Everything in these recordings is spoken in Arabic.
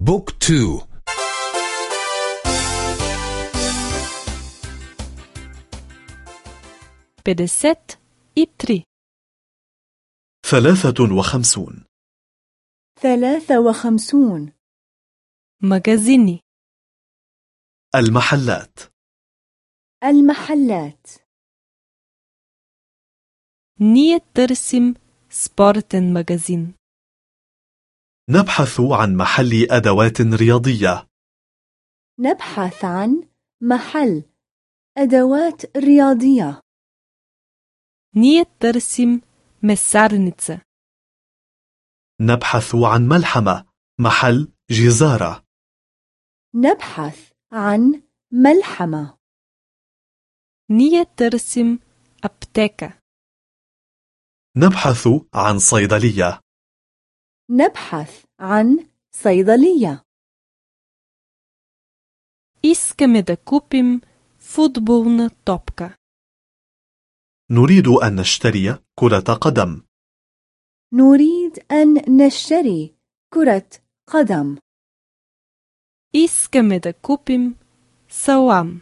بوك تو. بدست إبتري ثلاثة وخمسون. ثلاثة وخمسون. مجزيني المحلات. المحلات. نية ترسم سبارتن مجزين نبحث عن محل أدوات رياضية. نبحث عن محل أدوات رياضية. نيت ترسم mesarnice. نبحث عن ملحمة محل جزارة. نبحث عن ملحمة. نيت ترسم apteka. نبحث عن صيدلية. نبحث عن صيدلية Искаме да купим футболна топка. نريد أن نشتري كرة قدم نريد أن نشتري كرة قدم Искаме да купим салам.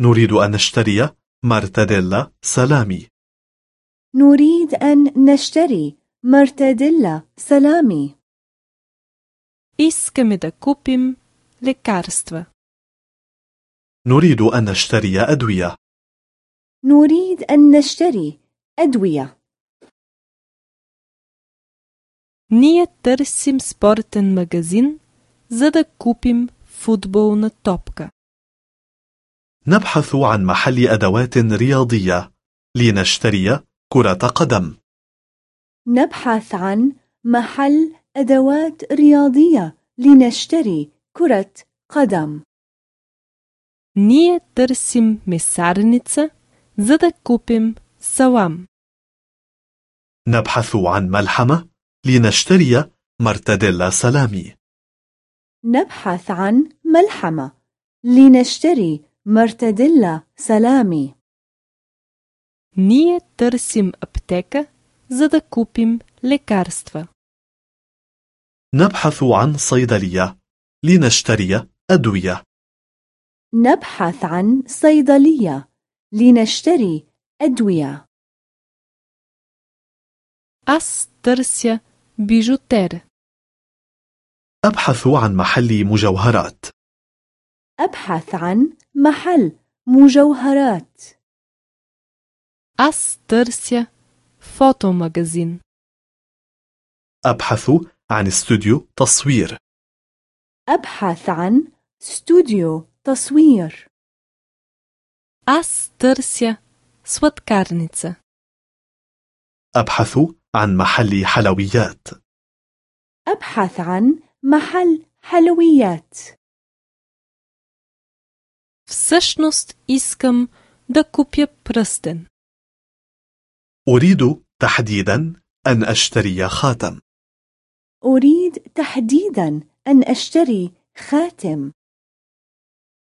نريد أن نشتري مرتديلا سلامي نريد أن نشتري مرتديلا سلامي Искаме да купим лекарства. نريد أن نشتري أدوية نريد أن نشتري أدوية Ние търсим спортен магазин, за да купим футболна топка. نبحث عن محل أدوات رياضية لنشتري كرة قدم نبحث عن محل أدوات رياضية لنشتري كرة قدم. Nije trsim mesarnice za da kupim savam. نبحث عن ملحمة لنشتري مرتديلا سلامي. نبحث عن ملحمة لنشتري مرتديلا سلامي. Nije trsim apteka за да купим лекарства. نبحث عن صيدلية لنشتري أدوية نبحث عن صيدلية لنشتري أدوية Аз търся бижутер. أبحث عن محل مجوهرات أبحث عن محل مجوهرات Аз търся фотомагазин. أبحث عن استوديو تصوير أبحث عن استوديو تصوير Аз търся сладкарница. أبحث عن محل حلويات أبحث عن محل حلويات Всъщност искам да купя пръстен. أريد تحديدا أن أشتري خاتم أريد تحديدا أن أشتري خاتم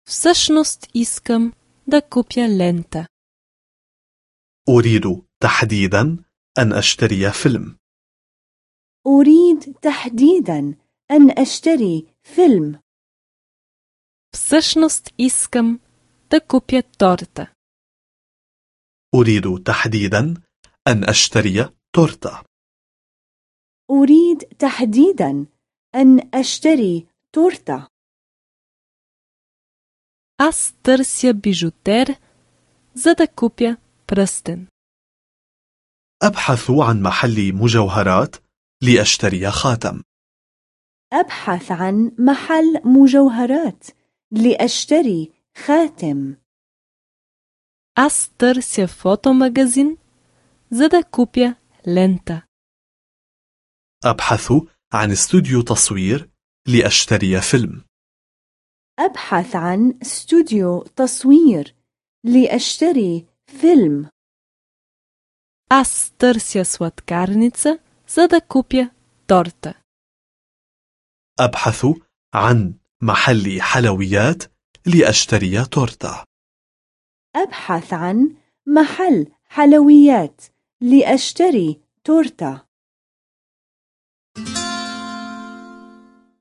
Всъщност искам да купя лента. أريد تحديدا أن أشتري فيلم أريد تحديدا أن أشتري فيلم Всъщност искам да купя торта. أريد تحديدا أن أشتري تورتة أريد تحديدا أن أشتري تورتة Аз търся бижутер, за да купя пръстен. أبحث عن محل مجوهرات لأشتري خاتم أبحث عن محل مجوهرات لأشتري خاتم Аз търся фотомагазин, за да купя лента. أبحث عن استوديو تصوير لأشتري فيلم أبحث عن استوديو تصوير لأشتري فيلم Аз търся сладкарница, за да купя торта. أبحث عن محل حلويات لأشتري تورتة أبحث عن محل حلويات لأشتري تورتة.